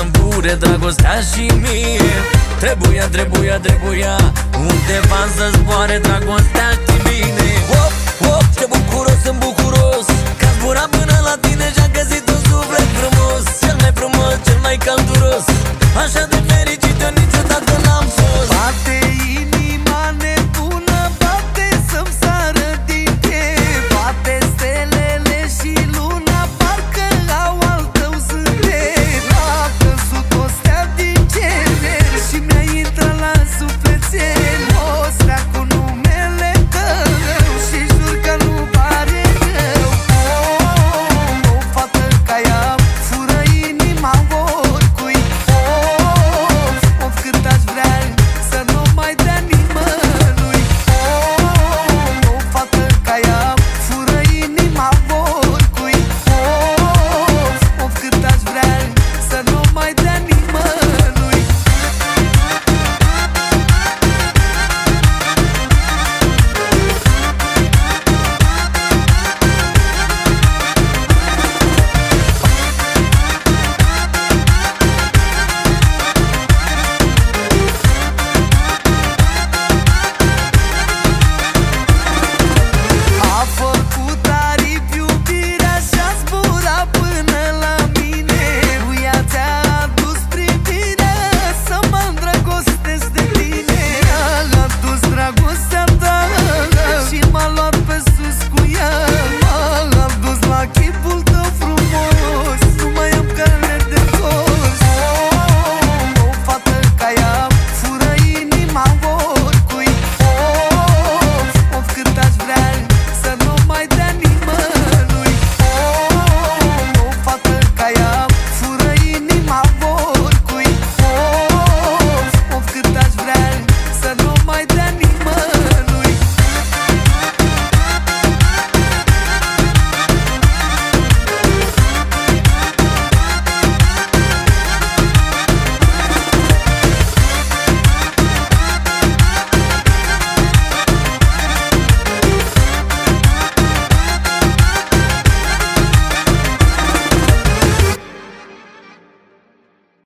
să-mi dragostea și mie Trebuia, trebuia, trebuia Undeva să zboare dragostea și bine Hop, hop, ce bucuros, sunt bucuros Că zbura până la tine și-a găsit un suflet frumos. Cel mai frumos, cel mai calduros Așa de